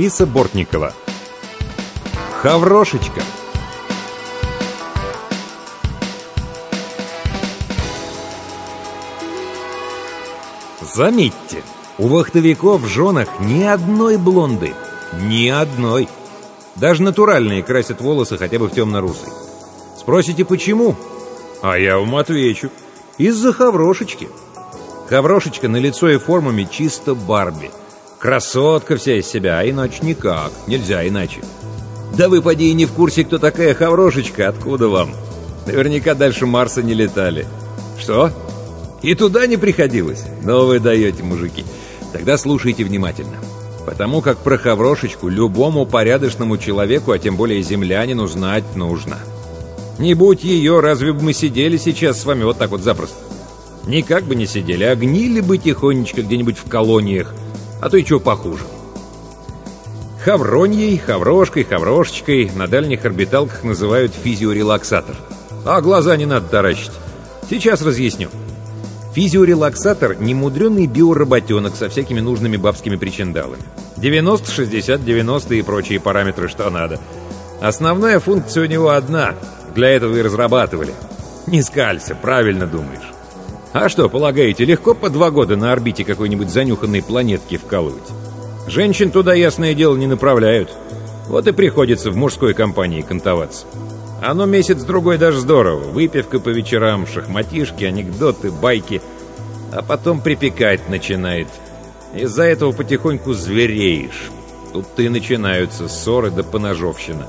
Лариса Бортникова Хаврошечка Заметьте, у вахтовиков в женах ни одной блонды. Ни одной. Даже натуральные красят волосы хотя бы в темно-русый. Спросите, почему? А я вам отвечу. Из-за хаврошечки. Хаврошечка на лицо и формами чисто Барби. Красотка вся из себя, а иначе никак. Нельзя иначе. Да вы, поди, и не в курсе, кто такая Хаврошечка. Откуда вам? Наверняка дальше Марса не летали. Что? И туда не приходилось? Но вы даете, мужики. Тогда слушайте внимательно. Потому как про Хаврошечку любому порядочному человеку, а тем более землянину, знать нужно. Не будь ее, разве бы мы сидели сейчас с вами вот так вот запросто? Никак бы не сидели, а гнили бы тихонечко где-нибудь в колониях, а то и чего похуже. Хавроньей, хаврошкой, хаврошечкой на дальних орбиталках называют физиорелаксатор. А глаза не надо таращить. Сейчас разъясню. Физиорелаксатор – немудренный биоработенок со всякими нужными бабскими причиндалами. 90, 60, 90 и прочие параметры, что надо. Основная функция у него одна. Для этого и разрабатывали. Не скалься, правильно думаешь. А что, полагаете, легко по два года на орбите какой-нибудь занюханной планетки вкалывать? Женщин туда, ясное дело, не направляют. Вот и приходится в мужской компании кантоваться. Оно месяц-другой даже здорово. Выпивка по вечерам, шахматишки, анекдоты, байки. А потом припекать начинает. Из-за этого потихоньку звереешь. Тут-то и начинаются ссоры да поножовщина.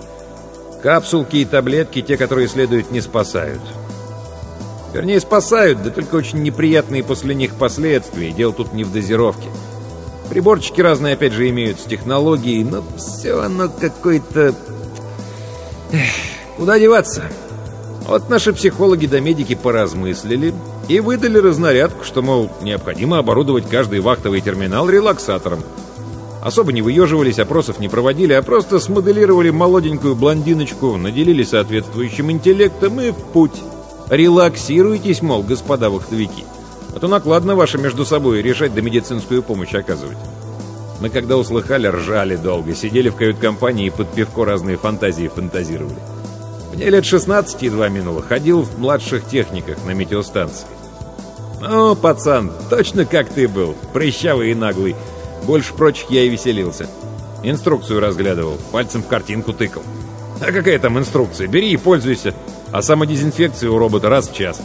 Капсулки и таблетки, те, которые следует, не спасают. Вернее, спасают, да только очень неприятные после них последствия. Дело тут не в дозировке. Приборчики разные, опять же, имеются технологии, но все оно какое-то... Куда деваться? Вот наши психологи да медики поразмыслили и выдали разнарядку, что, мол, необходимо оборудовать каждый вахтовый терминал релаксатором. Особо не выеживались, опросов не проводили, а просто смоделировали молоденькую блондиночку, наделили соответствующим интеллектом и в путь. Релаксируйтесь, мол, господа вахтовики. А то накладно ваше между собой решать да медицинскую помощь оказывать. Мы когда услыхали, ржали долго, сидели в кают-компании и под пивко разные фантазии фантазировали. Мне лет 16 едва минуло, ходил в младших техниках на метеостанции. Ну, пацан, точно как ты был, прыщавый и наглый. Больше прочих я и веселился. Инструкцию разглядывал, пальцем в картинку тыкал. А какая там инструкция? Бери и пользуйся. А самодезинфекция у робота раз в час.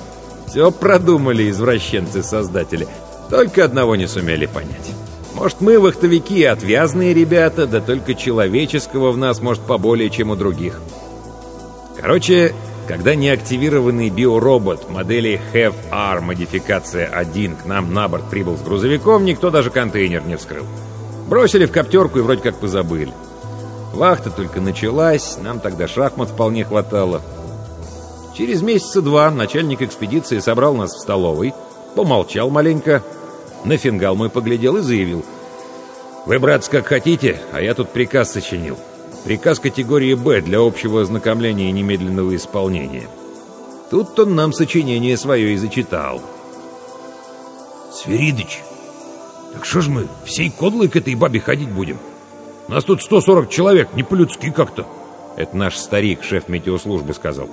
Все продумали извращенцы-создатели. Только одного не сумели понять. Может, мы вахтовики отвязные ребята, да только человеческого в нас, может, поболее, чем у других. Короче, когда неактивированный биоробот модели HEV-R модификация 1 к нам на борт прибыл с грузовиком, никто даже контейнер не вскрыл. Бросили в коптерку и вроде как позабыли. Вахта только началась, нам тогда шахмат вполне хватало. Через месяца два начальник экспедиции собрал нас в столовой, помолчал маленько, на фингал мой поглядел и заявил. «Вы, братцы, как хотите, а я тут приказ сочинил. Приказ категории «Б» для общего ознакомления и немедленного исполнения». Тут он нам сочинение свое и зачитал. «Свиридыч, так что ж мы всей кодлой к этой бабе ходить будем? Нас тут 140 человек, не по-людски как-то». Это наш старик, шеф метеослужбы, сказал.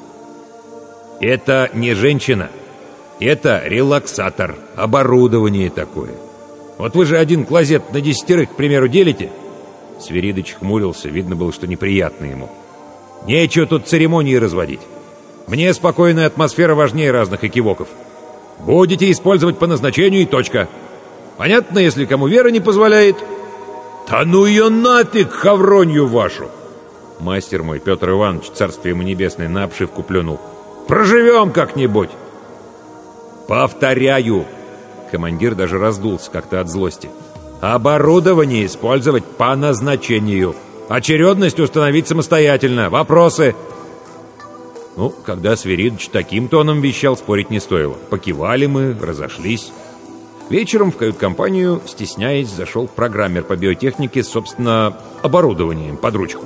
«Это не женщина. Это релаксатор, оборудование такое. Вот вы же один клозет на десятерых, к примеру, делите?» Свиридыч хмурился, видно было, что неприятно ему. «Нечего тут церемонии разводить. Мне спокойная атмосфера важнее разных экивоков. Будете использовать по назначению и точка. Понятно, если кому вера не позволяет?» «Да ну ее нафиг, хавронью вашу!» Мастер мой, Петр Иванович, царствие ему небесное, на обшивку плюнул. «Проживем как-нибудь!» «Повторяю!» Командир даже раздулся как-то от злости. «Оборудование использовать по назначению. Очередность установить самостоятельно. Вопросы?» Ну, когда Сверидович таким тоном вещал, спорить не стоило. Покивали мы, разошлись. Вечером в кают-компанию, стесняясь, зашел программер по биотехнике собственно, оборудованием под ручку.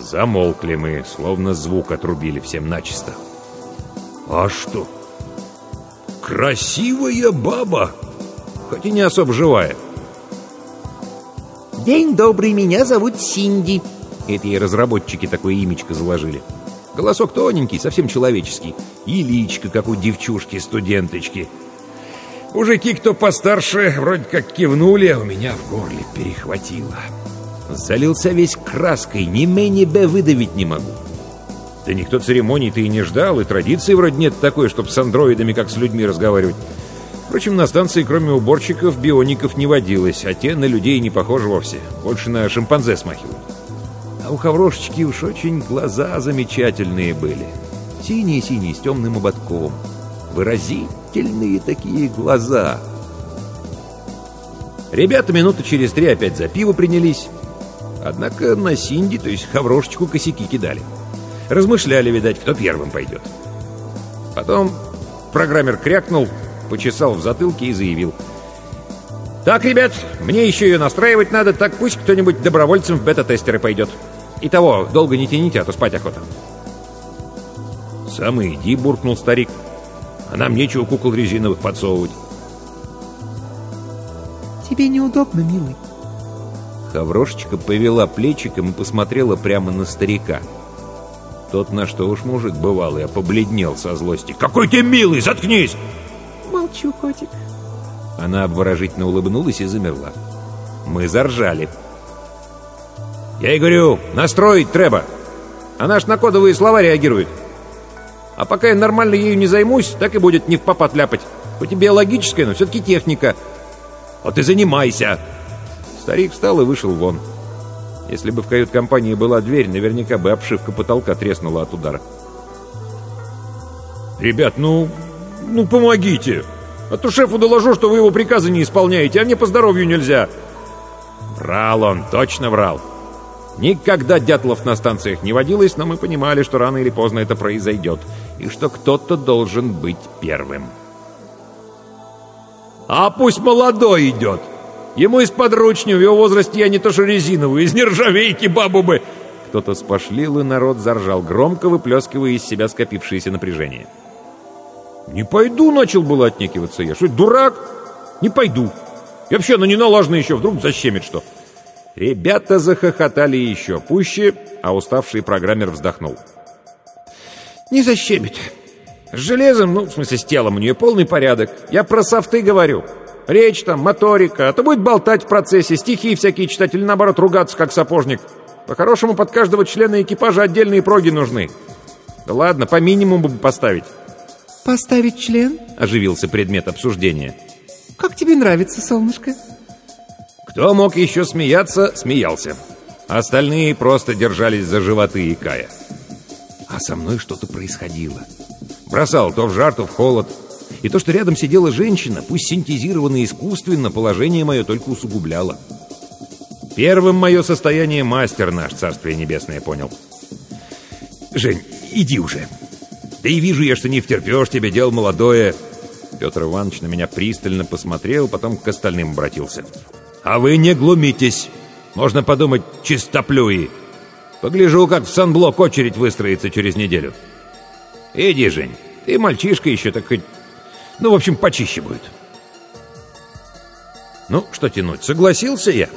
Замолкли мы, словно звук отрубили всем начисто. «А что? Красивая баба!» Хоть и не особо живая. «День добрый, меня зовут Синди». Это ей разработчики такое имечко заложили. Голосок тоненький, совсем человеческий. И личка, как у девчушки-студенточки. Мужики, кто постарше, вроде как кивнули, а у меня в горле перехватило. Залился весь краской, ни мэ, ни бэ выдавить не могу. Да никто церемоний-то и не ждал, и традиции вроде нет такой, чтобы с андроидами как с людьми разговаривать. Впрочем, на станции кроме уборщиков биоников не водилось, а те на людей не похожи вовсе, больше на шимпанзе смахивают. А у Хаврошечки уж очень глаза замечательные были. Синие-синие, с темным ободком. Выразительные такие глаза. Ребята минуты через три опять за пиво принялись. Однако на Синди, то есть Хаврошечку, косяки кидали. Размышляли, видать, кто первым пойдет. Потом программер крякнул, почесал в затылке и заявил. «Так, ребят, мне еще ее настраивать надо, так пусть кто-нибудь добровольцем в бета-тестеры пойдет. И того, долго не тяните, а то спать охота». «Сам иди», — буркнул старик. «А нам нечего кукол резиновых подсовывать». «Тебе неудобно, милый?» Хаврошечка повела плечиком и посмотрела прямо на старика. Тот, на что уж мужик бывалый, а побледнел со злости. «Какой ты милый! Заткнись!» «Молчу, котик». Она обворожительно улыбнулась и замерла. Мы заржали. «Я и говорю, настроить треба. Она ж на кодовые слова реагирует. А пока я нормально ею не займусь, так и будет не в попад ляпать. Хоть и биологическая, но все-таки техника. Вот и занимайся!» Старик встал и вышел вон. Если бы в кают-компании была дверь, наверняка бы обшивка потолка треснула от удара. «Ребят, ну... ну помогите! А то шефу доложу, что вы его приказы не исполняете, а мне по здоровью нельзя!» Врал он, точно врал. Никогда Дятлов на станциях не водилось, но мы понимали, что рано или поздно это произойдет, и что кто-то должен быть первым. «А пусть молодой идет!» Ему из подручню, в его возрасте я не то что резиновую, из нержавейки бабу бы!» Кто-то спошлил, и народ заржал, громко выплескивая из себя скопившееся напряжение. «Не пойду!» — начал было отнекиваться я. «Что, дурак? Не пойду! И вообще, она не налажена еще, вдруг защемит что!» Ребята захохотали еще пуще, а уставший программер вздохнул. «Не защемит. С железом, ну, в смысле, с телом у нее полный порядок. Я про софты говорю. Речь там, моторика, а то будет болтать в процессе, стихи всякие читать или наоборот ругаться, как сапожник. По-хорошему, под каждого члена экипажа отдельные проги нужны. Да ладно, по минимуму бы поставить. «Поставить член?» — оживился предмет обсуждения. «Как тебе нравится, солнышко?» Кто мог еще смеяться, смеялся. Остальные просто держались за животы и кая. А со мной что-то происходило. Бросал то в жар, то в холод. И то, что рядом сидела женщина, пусть синтезированно искусственно, положение мое только усугубляло. Первым мое состояние мастер наш, Царствие Небесное, понял. «Жень, иди уже. Да и вижу я, что не втерпешь тебе, дело молодое». Петр Иванович на меня пристально посмотрел, потом к остальным обратился. «А вы не глумитесь. Можно подумать, чистоплюи. Погляжу, как в санблок очередь выстроится через неделю. Иди, Жень, ты мальчишка еще, так хоть ну, в общем, почище будет. Ну, что тянуть, согласился я.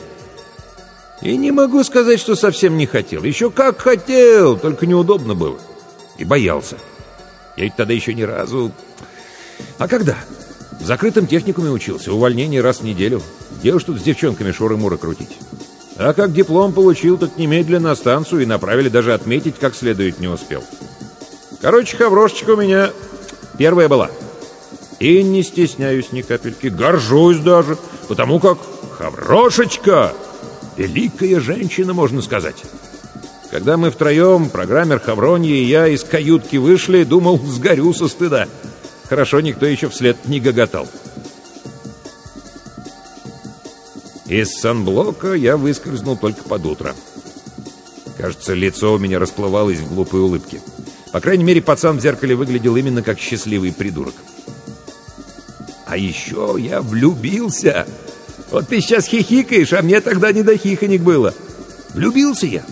И не могу сказать, что совсем не хотел. Еще как хотел, только неудобно было. И боялся. Я ведь тогда еще ни разу... А когда? В закрытом техникуме учился, увольнение раз в неделю. Уж тут с девчонками шуры-муры крутить. А как диплом получил, так немедленно на станцию и направили даже отметить, как следует не успел. Короче, хаврошечка у меня первая была — и не стесняюсь ни капельки, горжусь даже, потому как Хаврошечка! Великая женщина, можно сказать. Когда мы втроем, программер Хавронья и я, из каютки вышли, думал, сгорю со стыда. Хорошо, никто еще вслед не гоготал. Из санблока я выскользнул только под утро. Кажется, лицо у меня расплывалось в глупой улыбке. По крайней мере, пацан в зеркале выглядел именно как счастливый придурок. А еще я влюбился. Вот ты сейчас хихикаешь, а мне тогда не до хихонек было. Влюбился я.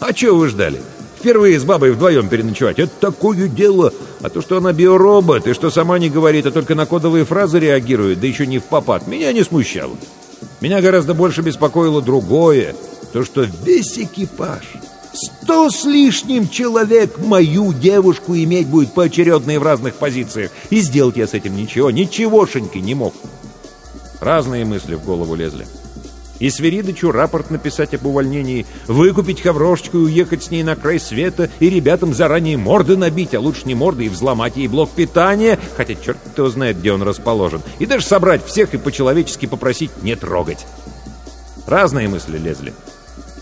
А чего вы ждали? Впервые с бабой вдвоем переночевать. Это такое дело. А то, что она биоробот, и что сама не говорит, а только на кодовые фразы реагирует, да еще не в попад, меня не смущало. Меня гораздо больше беспокоило другое. То, что весь экипаж Сто с лишним человек мою девушку иметь будет поочередно и в разных позициях. И сделать я с этим ничего, ничегошеньки не мог. Разные мысли в голову лезли. И Сверидычу рапорт написать об увольнении, выкупить хаврошечку и уехать с ней на край света, и ребятам заранее морды набить, а лучше не морды, и взломать ей блок питания, хотя черт кто знает, где он расположен, и даже собрать всех и по-человечески попросить не трогать. Разные мысли лезли.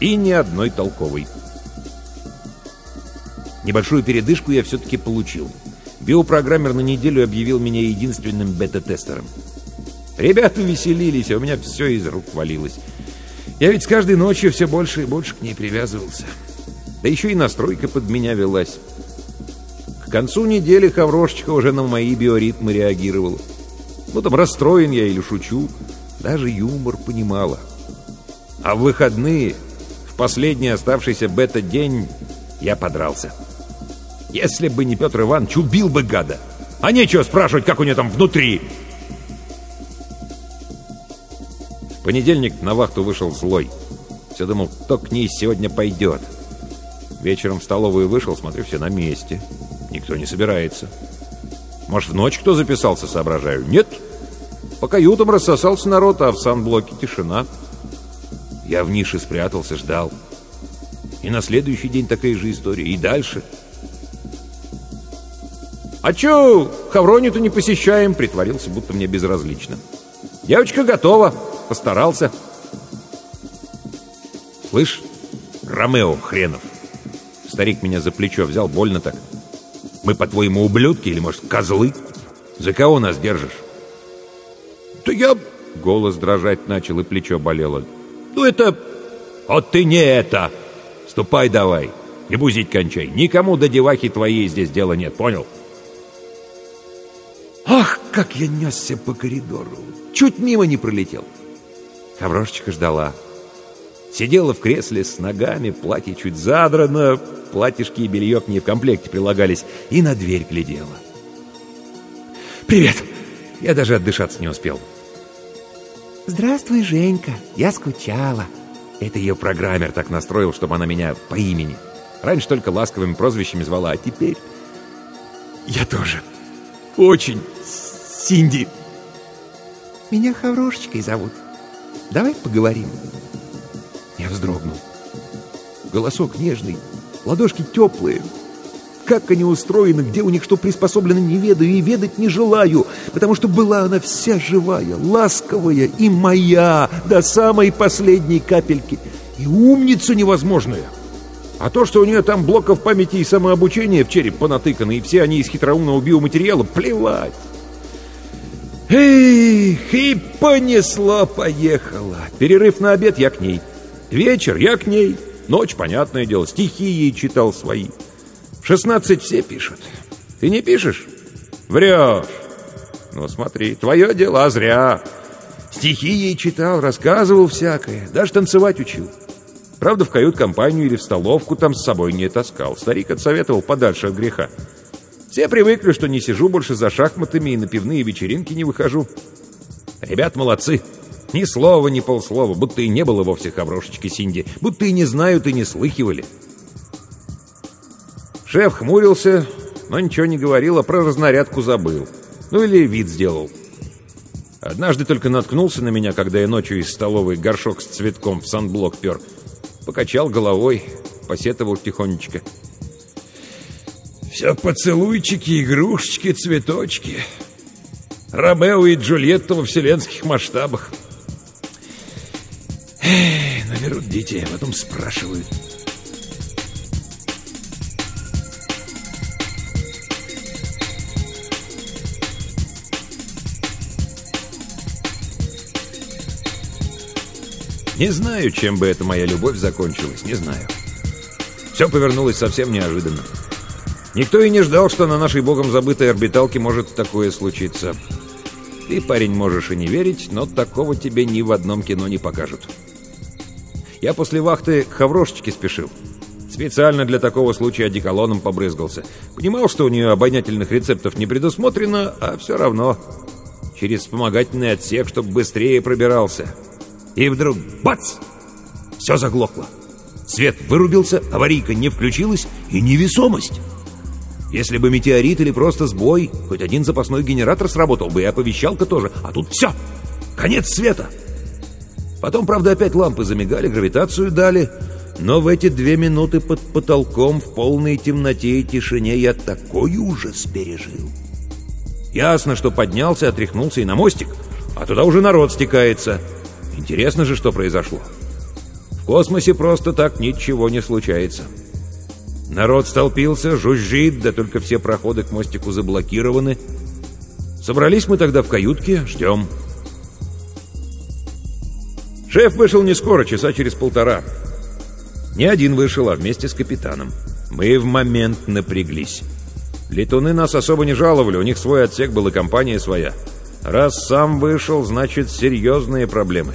И ни одной толковой. Небольшую передышку я все-таки получил. Биопрограммер на неделю объявил меня единственным бета-тестером. Ребята веселились, а у меня все из рук валилось. Я ведь с каждой ночью все больше и больше к ней привязывался. Да еще и настройка под меня велась. К концу недели Хаврошечка уже на мои биоритмы реагировала. Ну там расстроен я или шучу. Даже юмор понимала. А в выходные, в последний оставшийся бета-день, я подрался. Если бы не Петр Иванович, убил бы гада. А нечего спрашивать, как у нее там внутри. В понедельник на вахту вышел злой. Все думал, кто к ней сегодня пойдет. Вечером в столовую вышел, смотрю, все на месте. Никто не собирается. Может, в ночь кто записался, соображаю? Нет. По каютам рассосался народ, а в санблоке тишина. Я в нише спрятался, ждал. И на следующий день такая же история. И дальше... «А чё, Хавронию-то не посещаем?» Притворился, будто мне безразлично. «Девочка готова. Постарался». «Слышь, Ромео хренов!» Старик меня за плечо взял, больно так. «Мы, по-твоему, ублюдки или, может, козлы? За кого нас держишь?» «Да я...» — голос дрожать начал, и плечо болело. «Ну это...» «Вот ты не это! Ступай давай, и бузить кончай. Никому до девахи твоей здесь дела нет, понял?» Как я несся по коридору! Чуть мимо не пролетел. Хаврошечка ждала. Сидела в кресле с ногами, платье чуть задрано, платьишки и белье к ней в комплекте прилагались, и на дверь глядела. «Привет!» Я даже отдышаться не успел. Здравствуй, Женька. Я скучала. Это ее программер так настроил, чтобы она меня по имени. Раньше только ласковыми прозвищами звала, а теперь... Я тоже. Очень. Синди. Меня Хаврошечкой зовут. Давай поговорим. Я вздрогнул. Голосок нежный, ладошки теплые. Как они устроены, где у них что приспособлено, не ведаю и ведать не желаю, потому что была она вся живая, ласковая и моя до самой последней капельки. И умница невозможная. А то, что у нее там блоков памяти и самообучения в череп понатыканы, и все они из хитроумного биоматериала, плевать. Эх, и понесло-поехало. Перерыв на обед я к ней. Вечер я к ней. Ночь, понятное дело, стихи ей читал свои. В 16 все пишут. Ты не пишешь? Врешь. Ну, смотри, твое дело, а зря. Стихи ей читал, рассказывал всякое, даже танцевать учил. Правда, в кают-компанию или в столовку там с собой не таскал. Старик отсоветовал подальше от греха. Все привыкли, что не сижу больше за шахматами и на пивные вечеринки не выхожу. Ребят молодцы. Ни слова, ни полслова, будто и не было вовсе хаврошечки Синди, будто и не знают и не слыхивали. Шеф хмурился, но ничего не говорил, а про разнарядку забыл. Ну или вид сделал. Однажды только наткнулся на меня, когда я ночью из столовой горшок с цветком в санблок пер. Покачал головой, посетовал тихонечко. «Все поцелуйчики, игрушечки, цветочки. Ромео и Джульетта во вселенских масштабах. Берут детей, а потом спрашивают. Не знаю, чем бы эта моя любовь закончилась, не знаю. Все повернулось совсем неожиданно. Никто и не ждал, что на нашей богом забытой орбиталке может такое случиться. Ты, парень, можешь и не верить, но такого тебе ни в одном кино не покажут. Я после вахты к Хаврошечке спешил. Специально для такого случая одеколоном побрызгался. Понимал, что у нее обонятельных рецептов не предусмотрено, а все равно через вспомогательный отсек, чтобы быстрее пробирался. И вдруг бац! Все заглохло. Свет вырубился, аварийка не включилась и невесомость. Если бы метеорит или просто сбой, хоть один запасной генератор сработал бы, и оповещалка тоже. А тут все! Конец света! Потом, правда, опять лампы замигали, гравитацию дали. Но в эти две минуты под потолком в полной темноте и тишине я такой ужас пережил. Ясно, что поднялся, отряхнулся и на мостик, а туда уже народ стекается. Интересно же, что произошло. В космосе просто так ничего не случается. Народ столпился, жужжит, да только все проходы к мостику заблокированы. Собрались мы тогда в каютке, ждем. Шеф вышел не скоро, часа через полтора. Не один вышел, а вместе с капитаном. Мы в момент напряглись. Летуны нас особо не жаловали, у них свой отсек был и компания своя. Раз сам вышел, значит, серьезные проблемы.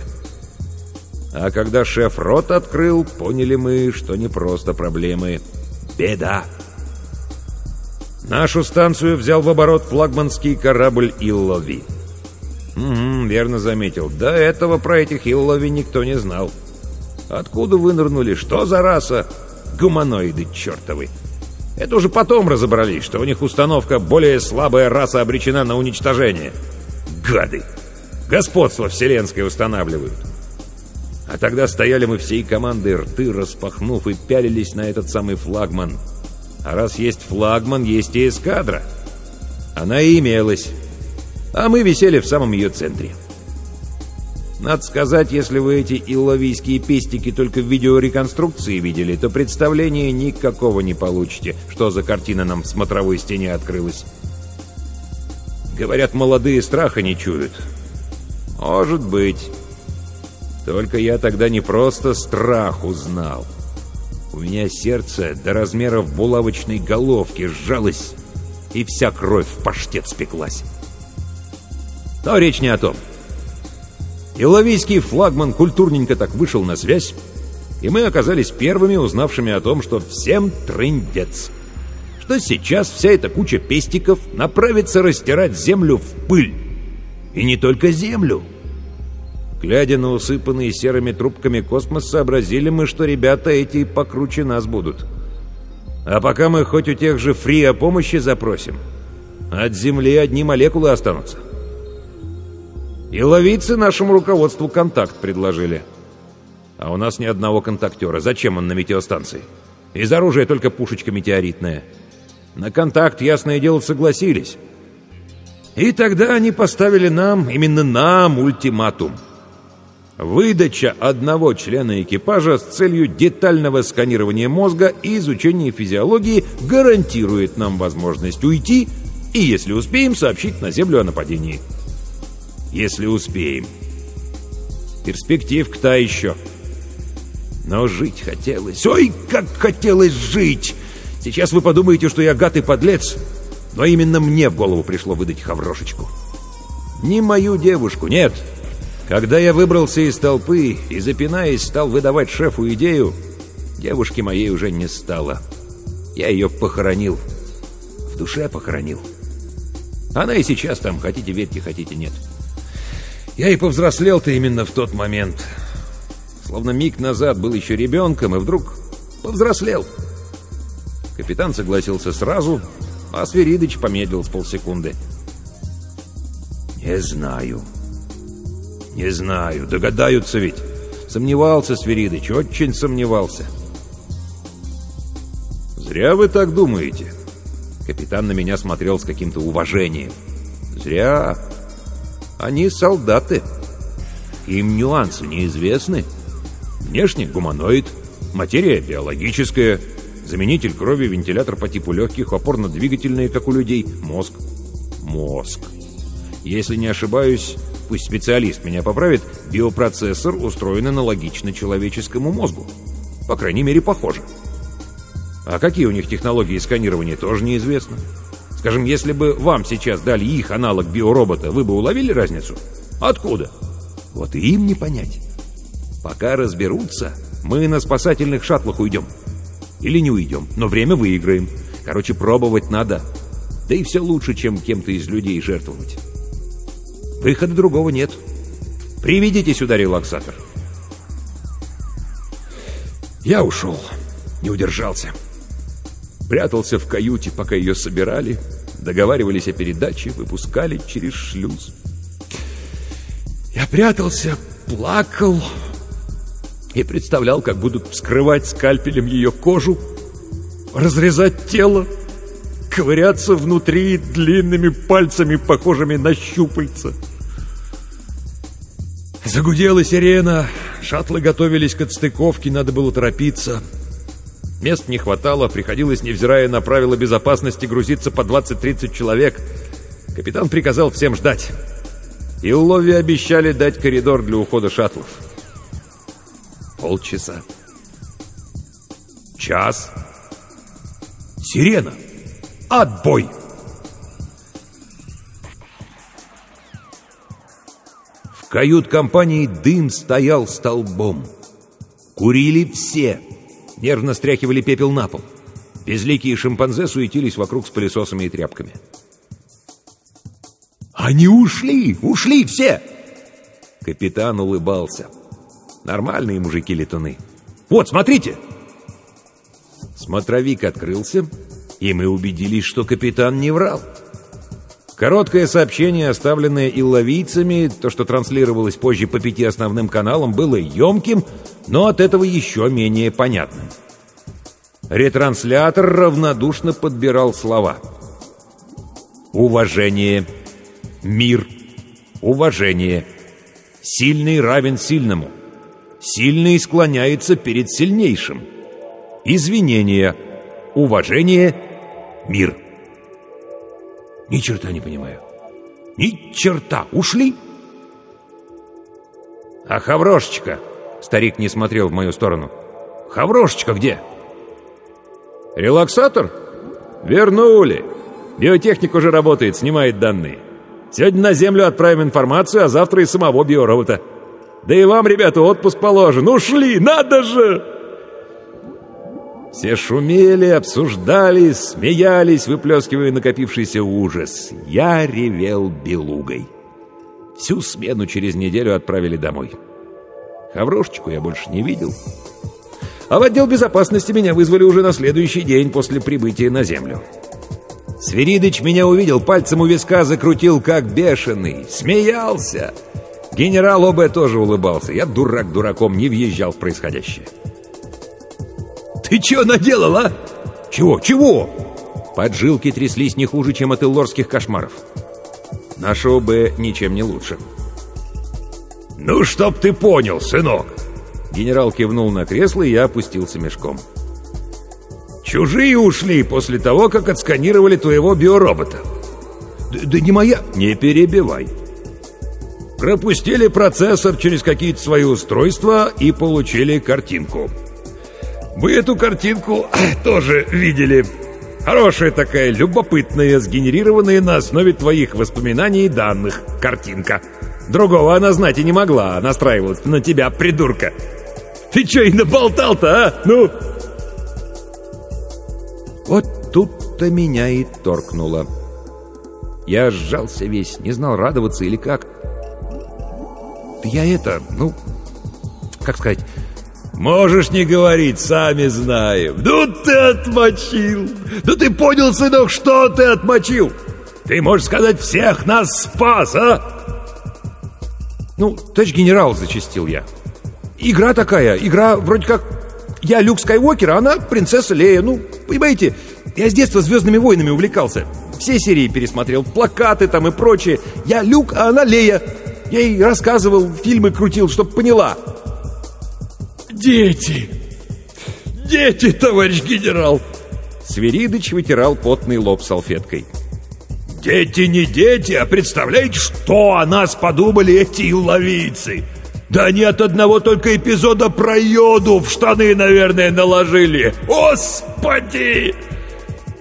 А когда шеф рот открыл, поняли мы, что не просто проблемы. Беда. Нашу станцию взял в оборот флагманский корабль «Иллови». Угу, верно заметил. До этого про этих «Иллови» никто не знал. Откуда вынырнули? Что за раса? Гуманоиды чертовы. Это уже потом разобрались, что у них установка «более слабая раса обречена на уничтожение». Гады! Господство вселенское устанавливают. А тогда стояли мы всей командой, рты распахнув, и пялились на этот самый флагман. А раз есть флагман, есть и эскадра. Она и имелась. А мы висели в самом ее центре. Надо сказать, если вы эти илловийские пестики только в видеореконструкции видели, то представления никакого не получите, что за картина нам в смотровой стене открылась. Говорят, молодые страха не чуют. Может быть. Только я тогда не просто страх узнал. У меня сердце до размеров булавочной головки сжалось, и вся кровь в паштет спеклась. Но речь не о том. Иловийский флагман культурненько так вышел на связь, и мы оказались первыми, узнавшими о том, что всем трындец что сейчас вся эта куча пестиков направится растирать землю в пыль. И не только землю. Глядя на усыпанные серыми трубками космос, сообразили мы, что ребята эти покруче нас будут. А пока мы хоть у тех же фри о помощи запросим, от Земли одни молекулы останутся. И ловицы нашему руководству контакт предложили. А у нас ни одного контактера. Зачем он на метеостанции? Из оружия только пушечка метеоритная. На контакт, ясное дело, согласились. И тогда они поставили нам, именно нам, ультиматум. Выдача одного члена экипажа с целью детального сканирования мозга и изучения физиологии гарантирует нам возможность уйти и, если успеем, сообщить на Землю о нападении. Если успеем. Перспективка-то еще. Но жить хотелось. Ой, как хотелось жить! Сейчас вы подумаете, что я гад и подлец, но именно мне в голову пришло выдать хаврошечку. Не мою девушку, нет. Когда я выбрался из толпы и, запинаясь, стал выдавать шефу идею, девушки моей уже не стало. Я ее похоронил. В душе похоронил. Она и сейчас там, хотите верьте, хотите нет. Я и повзрослел-то именно в тот момент. Словно миг назад был еще ребенком, и вдруг повзрослел. Капитан согласился сразу, а Сверидыч помедлил с полсекунды. «Не знаю. Не знаю. Догадаются ведь. Сомневался Сверидыч, очень сомневался». «Зря вы так думаете». Капитан на меня смотрел с каким-то уважением. «Зря. Они солдаты. Им нюансы неизвестны. Внешне гуманоид, материя биологическая, заменитель крови, вентилятор по типу легких, опорно-двигательные, как у людей, мозг. Мозг. Если не ошибаюсь, пусть специалист меня поправит, биопроцессор устроен аналогично человеческому мозгу. По крайней мере, похоже. А какие у них технологии сканирования, тоже неизвестно. Скажем, если бы вам сейчас дали их аналог биоробота, вы бы уловили разницу? Откуда? Вот и им не понять. Пока разберутся, мы на спасательных шаттлах уйдем. Или не уйдем, но время выиграем. Короче, пробовать надо. Да и все лучше, чем кем-то из людей жертвовать. Выхода другого нет. Приведите сюда релаксатор. Я ушел. Не удержался. Прятался в каюте, пока ее собирали, договаривались о передаче, выпускали через шлюз. Я прятался, плакал и представлял, как будут вскрывать скальпелем ее кожу, разрезать тело, ковыряться внутри длинными пальцами, похожими на щупальца. Загудела сирена, шаттлы готовились к отстыковке, надо было торопиться. Мест не хватало, приходилось, невзирая на правила безопасности, грузиться по 20-30 человек. Капитан приказал всем ждать. И Лови обещали дать коридор для ухода шаттлов. Полчаса. Час. Сирена. Отбой! Кают-компании дым стоял столбом. Курили все. Нервно стряхивали пепел на пол. Безликие шимпанзе суетились вокруг с пылесосами и тряпками. «Они ушли! Ушли все!» Капитан улыбался. Нормальные мужики-летуны. «Вот, смотрите!» Смотровик открылся, и мы убедились, что капитан не врал. Короткое сообщение, оставленное илловийцами, то, что транслировалось позже по пяти основным каналам, было емким, но от этого еще менее понятным. Ретранслятор равнодушно подбирал слова. Уважение. Мир. Уважение. Сильный равен сильному. Сильный склоняется перед сильнейшим. Извинения. Уважение. Мир. Ни черта не понимаю. Ни черта. Ушли? А Хаврошечка? Старик не смотрел в мою сторону. Хаврошечка где? Релаксатор? Вернули. Биотехник уже работает, снимает данные. Сегодня на Землю отправим информацию, а завтра и самого биоробота. Да и вам, ребята, отпуск положен. Ушли, надо же! Все шумели, обсуждали, смеялись, выплескивая накопившийся ужас. Я ревел белугой. Всю смену через неделю отправили домой. Хаврошечку я больше не видел. А в отдел безопасности меня вызвали уже на следующий день после прибытия на землю. Свиридыч меня увидел, пальцем у виска закрутил, как бешеный. Смеялся. Генерал ОБ тоже улыбался. Я дурак дураком не въезжал в происходящее. «Ты чё наделал, а?» «Чего? Чего?» Поджилки тряслись не хуже, чем от иллорских кошмаров. Нашего бы ничем не лучше. «Ну, чтоб ты понял, сынок!» Генерал кивнул на кресло, и я опустился мешком. «Чужие ушли после того, как отсканировали твоего биоробота». «Да, да не моя...» «Не перебивай». Пропустили процессор через какие-то свои устройства и получили картинку. Вы эту картинку тоже видели. Хорошая такая, любопытная, сгенерированная на основе твоих воспоминаний и данных картинка. Другого она знать и не могла, настраивалась на тебя, придурка. Ты чё и наболтал-то, а? Ну? Вот тут-то меня и торкнуло. Я сжался весь, не знал, радоваться или как. Я это, ну, как сказать, «Можешь не говорить, сами знаем». «Ну ты отмочил! Ну ты понял, сынок, что ты отмочил? Ты, можешь сказать, всех нас спас, а?» «Ну, товарищ генерал», — зачастил я. «Игра такая, игра вроде как... Я Люк Скайуокер, а она принцесса Лея. Ну, понимаете, я с детства «Звездными войнами» увлекался. Все серии пересмотрел, плакаты там и прочее. Я Люк, а она Лея. Я ей рассказывал, фильмы крутил, чтоб поняла». Дети! Дети, товарищ генерал! Свиридыч вытирал потный лоб салфеткой. Дети не дети, а представляете, что о нас подумали эти уловийцы? Да они от одного только эпизода про йоду в штаны, наверное, наложили. Господи!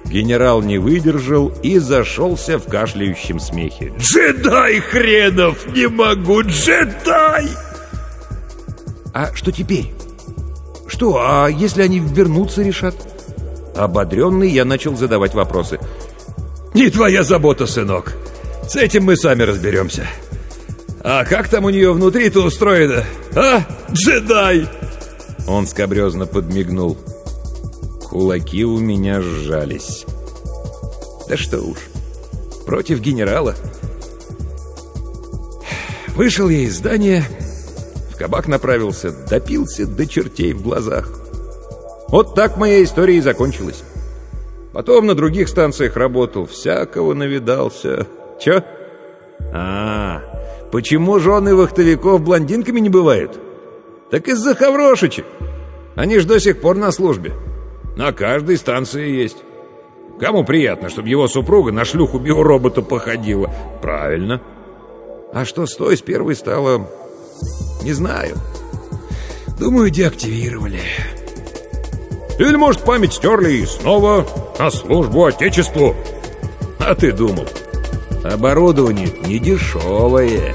Генерал не выдержал и зашелся в кашляющем смехе. «Джедай хренов! Не могу! Джедай!» «А что теперь? Что, а если они вернуться решат?» Ободренный я начал задавать вопросы. «Не твоя забота, сынок. С этим мы сами разберемся. А как там у нее внутри-то устроено? А, джедай?» Он скобрезно подмигнул. Кулаки у меня сжались. Да что уж, против генерала. Вышел я из здания, кабак направился, допился до чертей в глазах. Вот так моя история и закончилась. Потом на других станциях работал, всякого навидался. Чё? А, почему жены вахтовиков блондинками не бывают? Так из-за хаврошечек. Они ж до сих пор на службе. На каждой станции есть. Кому приятно, чтобы его супруга на шлюху биоробота походила? Правильно. А что с той с первой стало, не знаю. Думаю, деактивировали. Или, может, память стерли и снова на службу Отечеству. А ты думал, оборудование недешевое.